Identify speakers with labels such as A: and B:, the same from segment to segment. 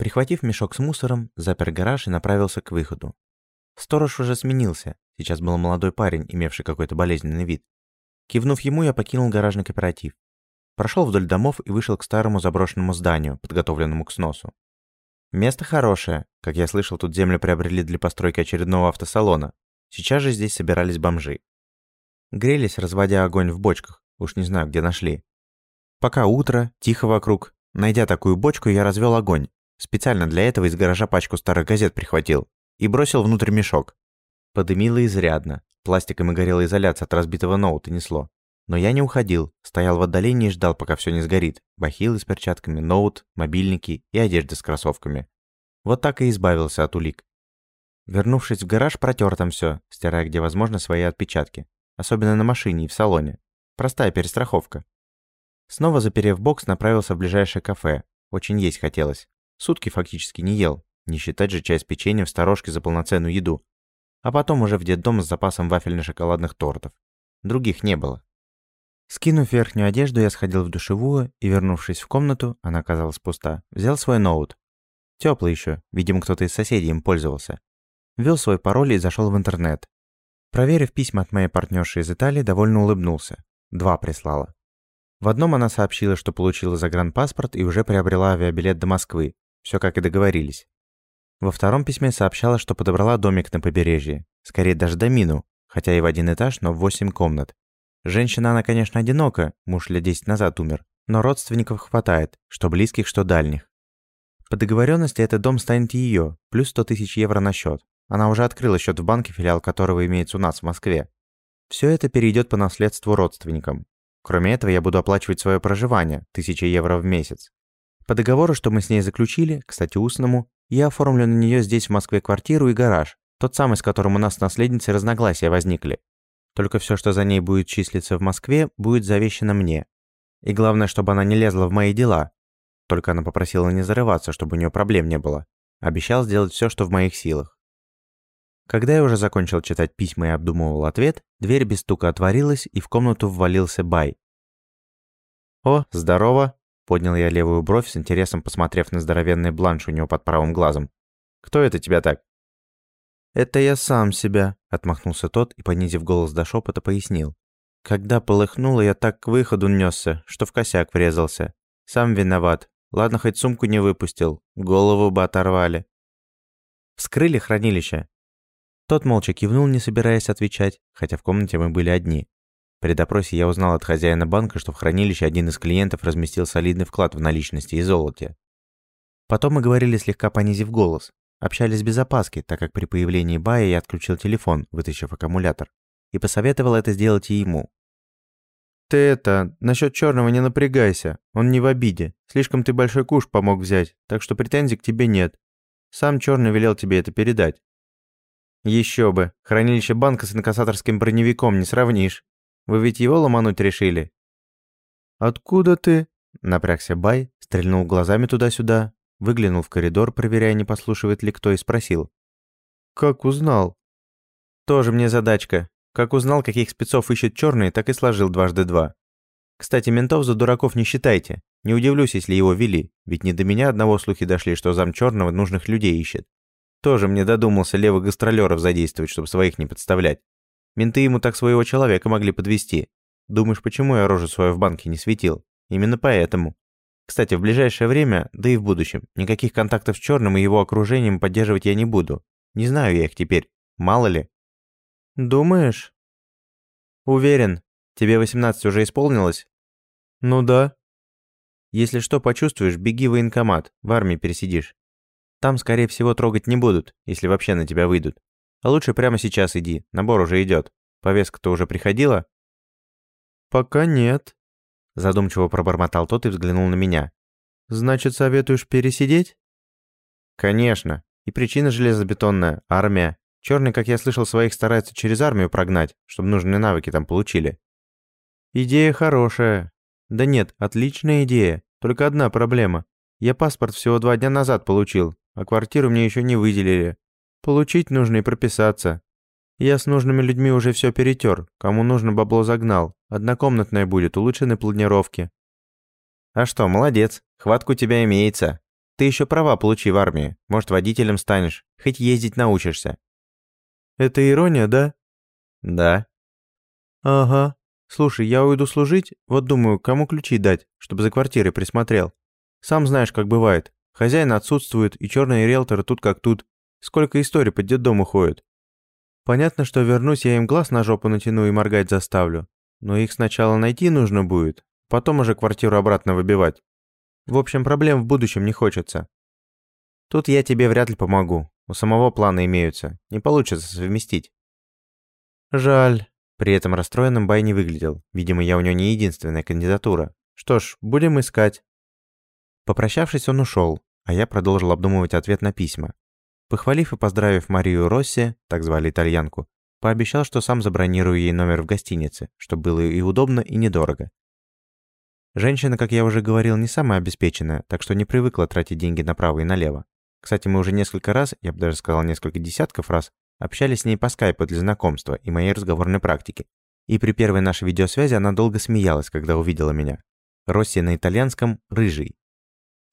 A: Прихватив мешок с мусором, запер гараж и направился к выходу. Сторож уже сменился, сейчас был молодой парень, имевший какой-то болезненный вид. Кивнув ему, я покинул гаражный кооператив. Прошел вдоль домов и вышел к старому заброшенному зданию, подготовленному к сносу. Место хорошее. Как я слышал, тут землю приобрели для постройки очередного автосалона. Сейчас же здесь собирались бомжи. Грелись, разводя огонь в бочках. Уж не знаю, где нашли. Пока утро, тихо вокруг. Найдя такую бочку, я развел огонь. Специально для этого из гаража пачку старых газет прихватил. И бросил внутрь мешок. Подымило изрядно. Пластиком и горела изоляция от разбитого ноута несло. Но я не уходил, стоял в отдалении и ждал, пока все не сгорит. Бахилы с перчатками, ноут, мобильники и одежда с кроссовками. Вот так и избавился от улик. Вернувшись в гараж, протер там все, стирая где возможно свои отпечатки. Особенно на машине и в салоне. Простая перестраховка. Снова заперев бокс, направился в ближайшее кафе. Очень есть хотелось. Сутки фактически не ел. Не считать же часть печенья в сторожке за полноценную еду. А потом уже в детдом с запасом вафельно-шоколадных тортов. Других не было. Скинув верхнюю одежду, я сходил в душевую и, вернувшись в комнату, она оказалась пуста, взял свой ноут. Теплый еще, видимо, кто-то из соседей им пользовался. Ввел свой пароль и зашел в интернет. Проверив письма от моей партнерши из Италии, довольно улыбнулся. Два прислала. В одном она сообщила, что получила загранпаспорт и уже приобрела авиабилет до Москвы. Все как и договорились. Во втором письме сообщала, что подобрала домик на побережье. Скорее даже домину, хотя и в один этаж, но в восемь комнат. Женщина она, конечно, одинока, муж лет 10 назад умер, но родственников хватает, что близких, что дальних. По договоренности этот дом станет ее, плюс 100 тысяч евро на счет. Она уже открыла счет в банке, филиал которого имеется у нас в Москве. Все это перейдет по наследству родственникам. Кроме этого, я буду оплачивать свое проживание, 1000 евро в месяц. По договору, что мы с ней заключили, кстати, устному, я оформлю на нее здесь в Москве квартиру и гараж, тот самый, с которым у нас с наследницей разногласия возникли. Только все, что за ней будет числиться в Москве, будет завещено мне. И главное, чтобы она не лезла в мои дела. Только она попросила не зарываться, чтобы у нее проблем не было. Обещал сделать все, что в моих силах. Когда я уже закончил читать письма и обдумывал ответ, дверь без стука отворилась, и в комнату ввалился Бай. «О, здорово!» – поднял я левую бровь с интересом, посмотрев на здоровенный бланш у него под правым глазом. «Кто это тебя так?» «Это я сам себя», — отмахнулся тот и, понизив голос до шепота, пояснил. «Когда полыхнуло, я так к выходу несся, что в косяк врезался. Сам виноват. Ладно, хоть сумку не выпустил. Голову бы оторвали». Вскрыли хранилище. Тот молча кивнул, не собираясь отвечать, хотя в комнате мы были одни. При допросе я узнал от хозяина банка, что в хранилище один из клиентов разместил солидный вклад в наличности и золоте. Потом мы говорили слегка понизив голос, Общались без опаски, так как при появлении Бая я отключил телефон, вытащив аккумулятор, и посоветовал это сделать и ему. «Ты это, насчет черного не напрягайся, он не в обиде. Слишком ты большой куш помог взять, так что претензий к тебе нет. Сам черный велел тебе это передать». «Еще бы, хранилище банка с инкассаторским броневиком не сравнишь. Вы ведь его ломануть решили?» «Откуда ты?» – напрягся Бай, стрельнул глазами туда-сюда, Выглянул в коридор, проверяя, не послушивает ли кто, и спросил. «Как узнал?» «Тоже мне задачка. Как узнал, каких спецов ищет черные, так и сложил дважды два. Кстати, ментов за дураков не считайте. Не удивлюсь, если его вели, ведь не до меня одного слухи дошли, что зам черного нужных людей ищет. Тоже мне додумался левых гастролеров задействовать, чтобы своих не подставлять. Менты ему так своего человека могли подвести. Думаешь, почему я рожу свою в банке не светил? Именно поэтому. Кстати, в ближайшее время, да и в будущем, никаких контактов с Черным и его окружением поддерживать я не буду. Не знаю я их теперь. Мало ли. Думаешь? Уверен. Тебе 18 уже исполнилось? Ну да. Если что почувствуешь, беги в военкомат, в армии пересидишь. Там, скорее всего, трогать не будут, если вообще на тебя выйдут. А лучше прямо сейчас иди, набор уже идет. Повестка-то уже приходила? Пока нет. Задумчиво пробормотал тот и взглянул на меня. «Значит, советуешь пересидеть?» «Конечно. И причина железобетонная – армия. Черный, как я слышал, своих старается через армию прогнать, чтобы нужные навыки там получили». «Идея хорошая. Да нет, отличная идея. Только одна проблема. Я паспорт всего два дня назад получил, а квартиру мне еще не выделили. Получить нужно и прописаться. Я с нужными людьми уже все перетер. Кому нужно, бабло загнал. Однокомнатная будет, улучшены планировки. А что, молодец. Хватка у тебя имеется. Ты еще права получи в армии. Может, водителем станешь. Хоть ездить научишься».
B: «Это ирония, да?»
A: «Да».
B: «Ага. Слушай, я уйду служить, вот думаю, кому ключи дать, чтобы за квартирой присмотрел. Сам знаешь, как бывает. Хозяин отсутствует, и черные риэлторы тут как тут. Сколько историй по детдому ходят. Понятно, что вернусь, я им глаз на жопу натяну и моргать заставлю. Но их сначала найти нужно будет, потом уже квартиру обратно выбивать. В общем, проблем в будущем не хочется. Тут я тебе вряд ли помогу. У самого плана имеются. Не получится совместить. Жаль. При этом расстроенным Бай не выглядел. Видимо, я у него не единственная кандидатура. Что ж, будем искать. Попрощавшись, он ушел, а я продолжил обдумывать ответ на письма. Похвалив и поздравив Марию Росси, так звали итальянку, пообещал, что сам забронирую ей номер в гостинице, чтобы было и удобно, и недорого. Женщина, как я уже говорил, не самая обеспеченная, так что не привыкла тратить деньги направо и налево. Кстати, мы уже несколько раз, я бы даже сказал несколько десятков раз, общались с ней по скайпу для знакомства и моей разговорной практики. И при первой нашей видеосвязи она долго смеялась, когда увидела меня. Росси на итальянском «рыжий»,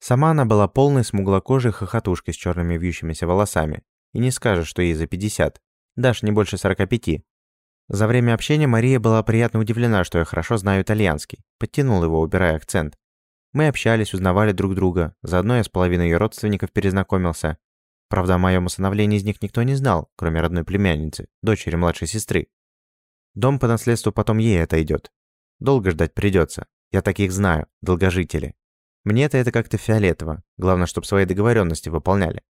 B: Сама она была полной смуглокожей хохотушкой с черными вьющимися волосами. И не скажешь, что ей за 50. Даже не больше 45. За время общения Мария была приятно удивлена, что я хорошо знаю итальянский. Подтянул его, убирая акцент. Мы общались, узнавали друг друга. Заодно я с половиной ее родственников перезнакомился. Правда, о моем усыновлении из них никто не знал, кроме родной племянницы, дочери младшей сестры. Дом по наследству потом ей отойдет. Долго ждать придется. Я таких знаю, долгожители. Мне-то это как-то фиолетово. Главное, чтобы свои договоренности выполняли.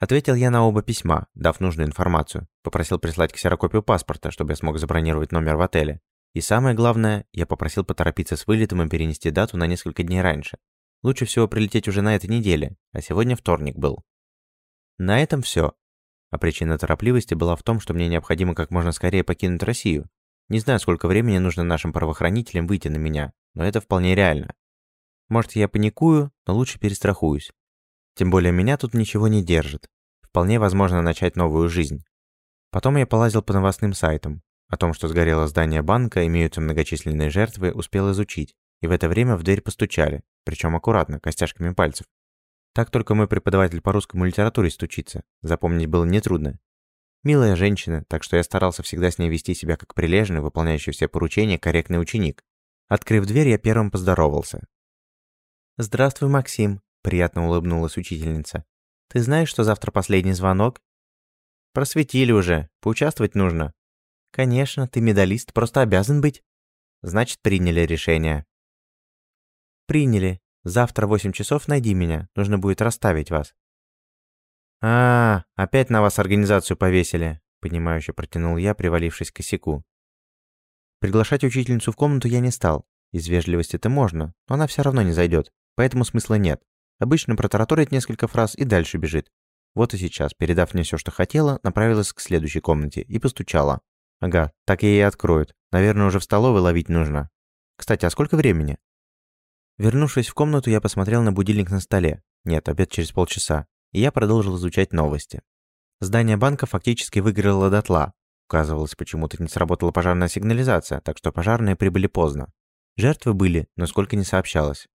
B: Ответил я на оба письма, дав нужную информацию. Попросил прислать ксерокопию паспорта, чтобы я смог забронировать номер в отеле. И самое главное, я попросил поторопиться с вылетом и перенести дату на несколько дней раньше. Лучше всего прилететь уже на этой неделе, а сегодня вторник был. На этом все. А причина торопливости была в том, что мне необходимо как можно скорее покинуть Россию. Не знаю, сколько времени нужно нашим правоохранителям выйти на меня, но это вполне реально. Может, я паникую, но лучше перестрахуюсь. Тем более меня тут ничего не держит. Вполне возможно начать новую жизнь. Потом я полазил по новостным сайтам. О том, что сгорело здание банка, имеются многочисленные жертвы, успел изучить. И в это время в дверь постучали, причем аккуратно, костяшками пальцев. Так только мой преподаватель по русскому литературе стучится. Запомнить было нетрудно. Милая женщина, так что я старался всегда с ней вести себя как прилежный, выполняющий все поручения, корректный ученик. Открыв дверь, я первым поздоровался. «Здравствуй, Максим», — приятно улыбнулась учительница. «Ты знаешь, что завтра последний звонок?» «Просветили уже. Поучаствовать нужно». «Конечно, ты медалист, просто обязан быть». «Значит, приняли решение». «Приняли. Завтра в восемь часов найди меня. Нужно будет расставить вас». «А, опять на вас организацию повесили», — понимающе протянул я, привалившись к косяку. Приглашать учительницу в комнату я не стал. Из вежливости-то можно, но она все равно не зайдет поэтому смысла нет. Обычно протараторит несколько фраз и дальше бежит. Вот и сейчас, передав мне все, что хотела, направилась к следующей комнате и постучала. Ага, так ей и откроют. Наверное, уже в столовой ловить нужно. Кстати, а сколько времени? Вернувшись в комнату, я посмотрел на будильник на столе. Нет, обед через полчаса. И я продолжил изучать новости. Здание банка фактически выгорело дотла. Указывалось, почему-то не сработала пожарная сигнализация, так что пожарные прибыли поздно. Жертвы были, но сколько не сообщалось.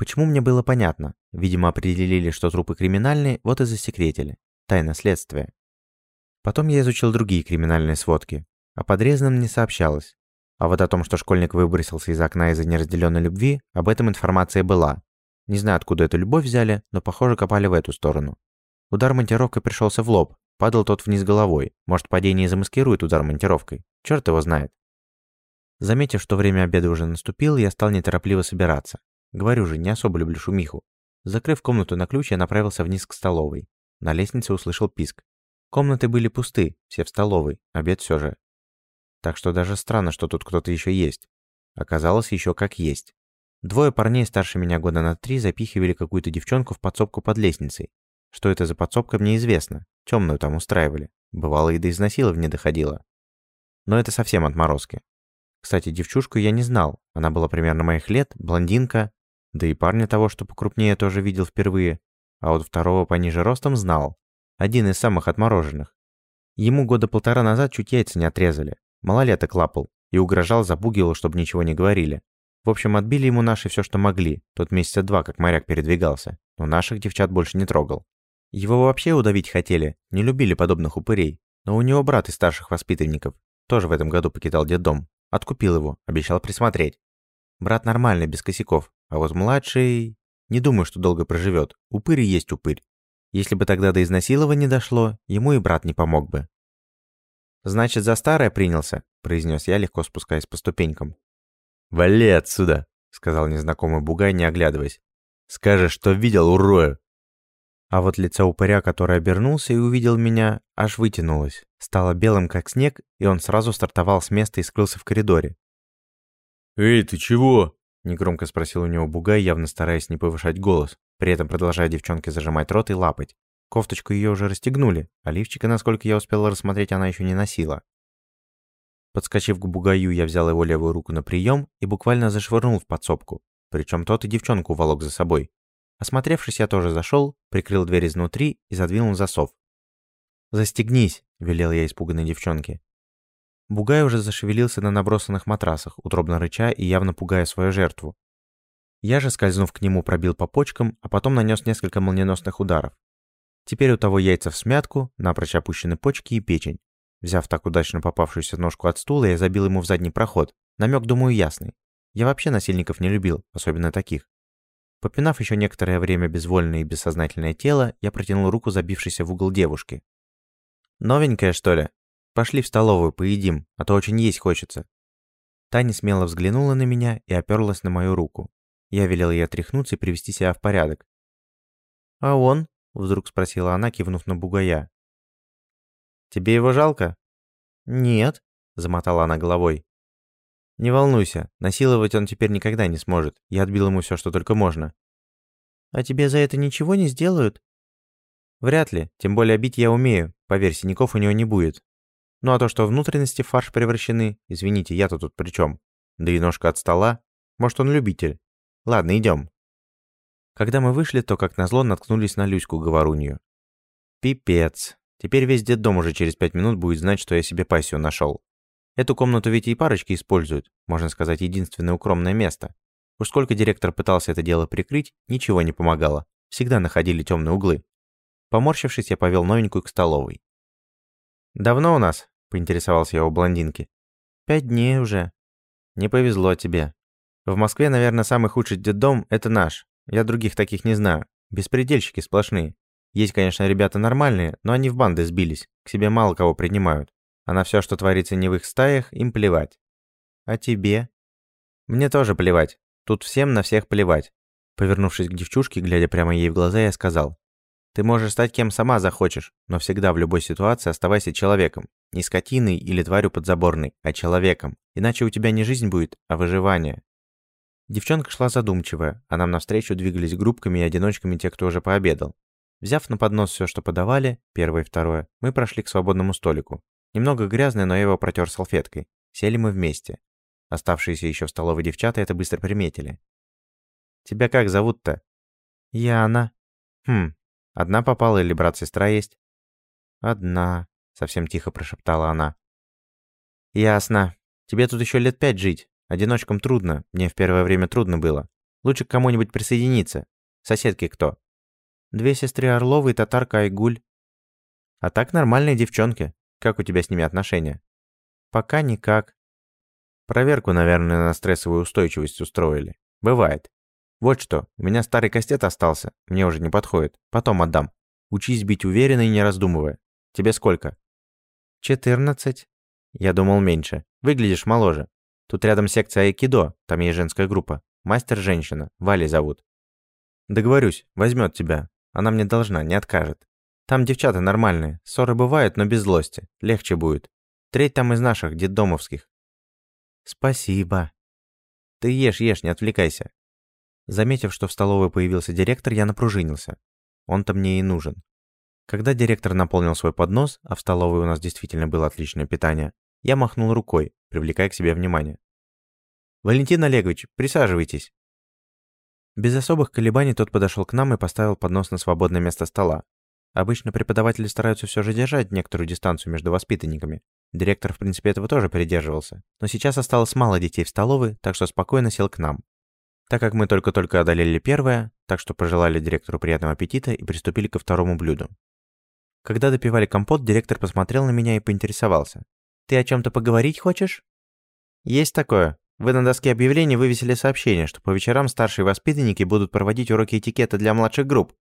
B: Почему мне было понятно? Видимо, определили, что трупы криминальные, вот и засекретили. Тайна следствия. Потом я изучил другие криминальные сводки. О подрезанном не сообщалось. А вот о том, что школьник выбросился из окна из-за неразделенной любви, об этом информация была. Не знаю, откуда эту любовь взяли, но, похоже, копали в эту сторону. Удар монтировкой пришелся в лоб. Падал тот вниз головой. Может, падение замаскирует удар монтировкой. Черт его знает. Заметив, что время обеда уже наступило, я стал неторопливо собираться. Говорю же, не особо люблю шумиху. Закрыв комнату на ключ, я направился вниз к столовой. На лестнице услышал писк. Комнаты были пусты, все в столовой, обед все же. Так что даже странно, что тут кто-то еще есть. Оказалось, еще как есть. Двое парней старше меня года на три запихивали какую-то девчонку в подсобку под лестницей. Что это за подсобка, мне известно. Темную там устраивали. Бывало, и до изнасилования доходило. Но это совсем отморозки. Кстати, девчушку я не знал. Она была примерно моих лет, блондинка, да и парня того, что покрупнее, тоже видел впервые. А вот второго пониже ростом знал. Один из самых отмороженных. Ему года полтора назад чуть яйца не отрезали. Малолеток лапал. И угрожал, запугивал, чтобы ничего не говорили. В общем, отбили ему наши все, что могли. Тот месяца два, как моряк передвигался.
A: но наших девчат больше не трогал. Его вообще удавить хотели, не любили подобных упырей. Но у него брат из старших воспитанников, тоже в этом году покидал детдом. Откупил его, обещал присмотреть. Брат нормальный, без косяков, а вот младший... Не думаю, что долго проживет. Упырь есть упырь. Если бы тогда до изнасилования дошло, ему и брат не помог бы. «Значит, за старое принялся», — произнес я, легко спускаясь по ступенькам.
B: «Вали отсюда», — сказал незнакомый бугай, не оглядываясь. «Скажешь, что видел, урою».
A: А вот лицо упыря, который обернулся и увидел меня, аж вытянулось, стало белым как снег, и он сразу стартовал с места и скрылся в коридоре.
B: «Эй, ты чего?»
A: — негромко спросил у него бугай, явно стараясь не повышать голос, при этом продолжая девчонке зажимать рот и лапать. Кофточку ее уже расстегнули, а лифчика, насколько я успел рассмотреть, она еще не носила. Подскочив к бугаю, я взял его левую руку на прием и буквально зашвырнул в подсобку, причем тот и девчонку волок за собой. Осмотревшись, я тоже зашел, прикрыл дверь изнутри и задвинул засов. «Застегнись!» – велел я испуганной девчонке. Бугай уже зашевелился на набросанных матрасах, утробно рыча и явно пугая свою жертву. Я же, скользнув к нему, пробил по почкам, а потом нанес несколько молниеносных ударов. Теперь у того яйца в смятку, напрочь опущены почки и печень. Взяв так удачно попавшуюся ножку от стула, я забил ему в задний проход. Намек, думаю, ясный. Я вообще насильников не любил, особенно таких. Попинав еще некоторое время безвольное и бессознательное тело, я протянул руку забившейся в угол девушки. «Новенькая, что ли?» Пошли в столовую, поедим, а то очень есть хочется». Таня смело взглянула на меня и оперлась на мою руку. Я велел ей отряхнуться и привести себя в порядок. «А он?» — вдруг спросила она, кивнув на бугая. «Тебе его жалко?» «Нет», — замотала она головой. «Не волнуйся, насиловать он теперь никогда не сможет. Я отбил ему все, что только можно». «А тебе за это ничего не сделают?» «Вряд ли, тем более бить я умею. Поверь, синяков у него не будет. Ну а то, что внутренности в фарш превращены, извините, я-то тут при чем? Да и ножка от стола. Может, он любитель. Ладно, идем. Когда мы вышли, то, как назло, наткнулись на Люську говорунью. Пипец. Теперь весь детдом уже через пять минут будет знать, что я себе пассию нашел. Эту комнату ведь и парочки используют, можно сказать, единственное укромное место. Уж сколько директор пытался это дело прикрыть, ничего не помогало. Всегда находили темные углы. Поморщившись, я повел новенькую к столовой. «Давно у нас?» – поинтересовался я у блондинки. «Пять дней уже». «Не повезло тебе. В Москве, наверное, самый худший детдом – это наш. Я других таких не знаю. Беспредельщики сплошные. Есть, конечно, ребята нормальные, но они в банды сбились, к себе мало кого принимают. А на все, что творится не в их стаях, им плевать. А тебе? Мне тоже плевать. Тут всем на всех плевать. Повернувшись к девчушке, глядя прямо ей в глаза, я сказал. Ты можешь стать кем сама захочешь, но всегда в любой ситуации оставайся человеком. Не скотиной или тварью подзаборной, а человеком. Иначе у тебя не жизнь будет, а выживание. Девчонка шла задумчивая, а нам навстречу двигались группками и одиночками те, кто уже пообедал. Взяв на поднос все, что подавали, первое и второе, мы прошли к свободному столику. Немного грязный, но я его протер салфеткой. Сели мы вместе. Оставшиеся еще в столовой девчата это быстро приметили. «Тебя как зовут-то?» «Яна». «Хм, Одна попала или брат-сестра есть?» «Одна», — совсем тихо прошептала она. «Ясно. Тебе тут еще лет пять жить. Одиночкам трудно. Мне в первое время трудно было. Лучше к кому-нибудь присоединиться. Соседки кто?» «Две сестры Орловы и татарка Айгуль». «А так нормальные девчонки. Как у тебя с ними отношения?» «Пока никак». «Проверку, наверное, на стрессовую устойчивость устроили. Бывает. Вот что, у меня старый кастет остался, мне уже не подходит. Потом отдам. Учись бить уверенно и не раздумывая. Тебе сколько? Четырнадцать. Я думал меньше. Выглядишь моложе. Тут рядом секция айкидо, там есть женская группа. Мастер-женщина, Вали зовут. Договорюсь, возьмет тебя. Она мне должна, не откажет. Там девчата нормальные, ссоры бывают, но без злости. Легче будет. Треть там из наших, детдомовских. Спасибо. Ты ешь, ешь, не отвлекайся. Заметив, что в столовой появился директор, я напружинился. Он-то мне и нужен. Когда директор наполнил свой поднос, а в столовой у нас действительно было отличное питание, я махнул рукой, привлекая к себе внимание. «Валентин Олегович, присаживайтесь!» Без особых колебаний тот подошел к нам и поставил поднос на свободное место стола. Обычно преподаватели стараются все же держать некоторую дистанцию между воспитанниками. Директор, в принципе, этого тоже придерживался. Но сейчас осталось мало детей в столовой, так что спокойно сел к нам. Так как мы только-только одолели первое, так что пожелали директору приятного аппетита и приступили ко второму блюду. Когда допивали компот, директор посмотрел на меня и поинтересовался. «Ты о чем то поговорить хочешь?» «Есть такое. Вы на доске объявлений вывесили сообщение, что по вечерам старшие воспитанники будут проводить уроки этикета для младших групп.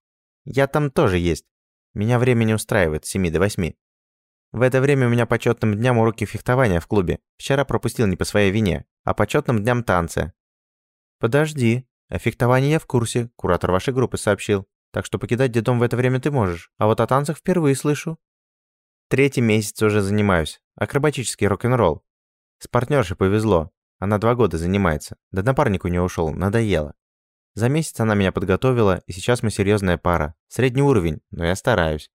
A: Я там тоже есть. Меня время не устраивает с 7 до 8. В это время у меня почетным дням уроки фехтования в клубе. Вчера пропустил не по своей вине, а почетным дням танцы. Подожди. О фехтовании я в курсе, куратор вашей группы сообщил. Так что покидать детдом в это время ты можешь. А вот о танцах впервые слышу. Третий месяц уже занимаюсь. Акробатический рок-н-ролл. С партнершей повезло. Она два года занимается. Да напарник у нее ушел, надоело. За месяц она меня подготовила, и сейчас мы серьезная пара. Средний уровень, но я стараюсь.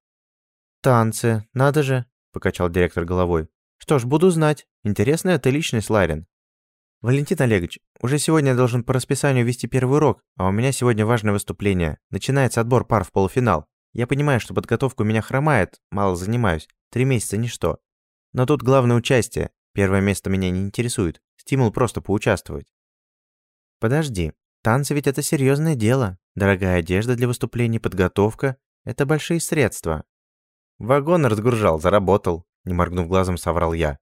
A: Танцы, надо же покачал директор головой. Что ж, буду знать. Интересная ты личность, Ларин. Валентин Олегович, уже сегодня я должен по расписанию вести первый урок, а у меня сегодня важное выступление. Начинается отбор пар в полуфинал. Я понимаю, что подготовка у меня хромает, мало занимаюсь. Три месяца ничто. Но тут главное участие. Первое место меня не интересует. Стимул просто поучаствовать. Подожди. Танцы ведь это серьезное дело. Дорогая одежда для выступлений, подготовка – это большие средства. Вагон разгружал, заработал, не моргнув глазом, соврал я.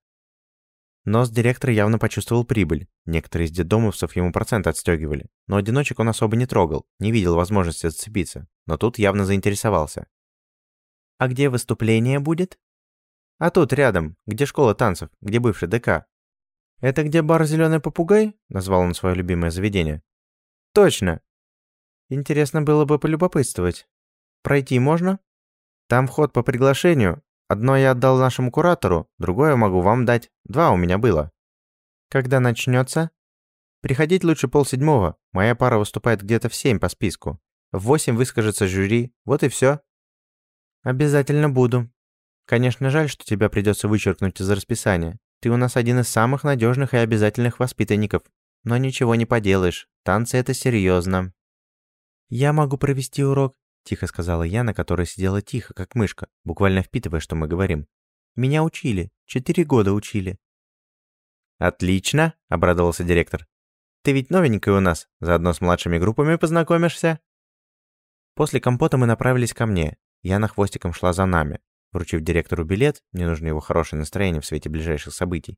A: Нос директора явно почувствовал прибыль. Некоторые из детдомовцев ему процент отстегивали, но одиночек он особо не трогал, не видел возможности зацепиться, но тут явно заинтересовался. «А где выступление будет?» «А тут рядом, где школа танцев, где бывший ДК». «Это где бар «Зеленый попугай»?» – назвал он свое любимое заведение. «Точно!» «Интересно было бы полюбопытствовать. Пройти можно?» Там вход по приглашению. Одно я отдал нашему куратору, другое могу вам дать. Два у меня было. Когда начнется? Приходить лучше полседьмого. Моя пара выступает где-то в семь по списку. В восемь выскажется жюри. Вот и все. Обязательно буду. Конечно, жаль, что тебя придется вычеркнуть из расписания. Ты у нас один из самых надежных и обязательных воспитанников. Но ничего не поделаешь. Танцы это серьезно. Я могу провести урок Тихо сказала я, на которой сидела тихо, как мышка, буквально впитывая, что мы говорим. «Меня учили. Четыре года учили». «Отлично!» – обрадовался директор. «Ты ведь новенькая у нас, заодно с младшими группами познакомишься». После компота мы направились ко мне. Яна хвостиком шла за нами. Вручив директору билет, мне нужно его хорошее настроение в свете ближайших событий.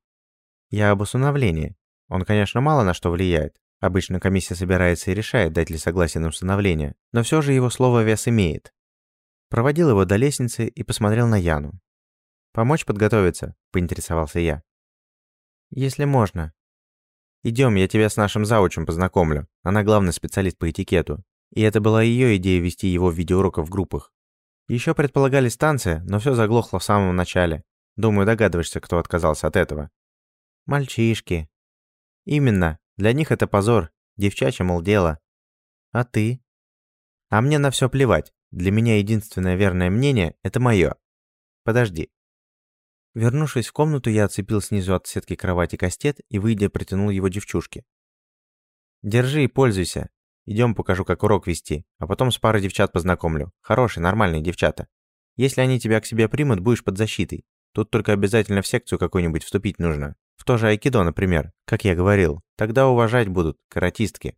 A: Я об усыновлении. Он, конечно, мало на что влияет, Обычно комиссия собирается и решает, дать ли согласие на усыновление, но все же его слово вес имеет. Проводил его до лестницы и посмотрел на Яну. «Помочь подготовиться?» – поинтересовался я. «Если можно». «Идем, я тебя с нашим заучем познакомлю. Она главный специалист по этикету. И это была ее идея вести его в видеоуроках в группах. Еще предполагали станция, но все заглохло в самом начале. Думаю, догадываешься, кто отказался от этого». «Мальчишки». «Именно. Для них это позор, девчачье, мол, дело. А ты? А мне на все плевать. Для меня единственное верное мнение – это мое. Подожди. Вернувшись в комнату, я отцепил снизу от сетки кровати кастет и, выйдя, протянул его девчушке. «Держи и пользуйся. Идем покажу, как урок вести, а потом с парой девчат познакомлю. Хорошие, нормальные девчата. Если они тебя к себе примут, будешь под защитой. Тут только обязательно в секцию какую-нибудь вступить нужно. В то же айкидо, например, как я говорил. Тогда уважать будут, каратистки.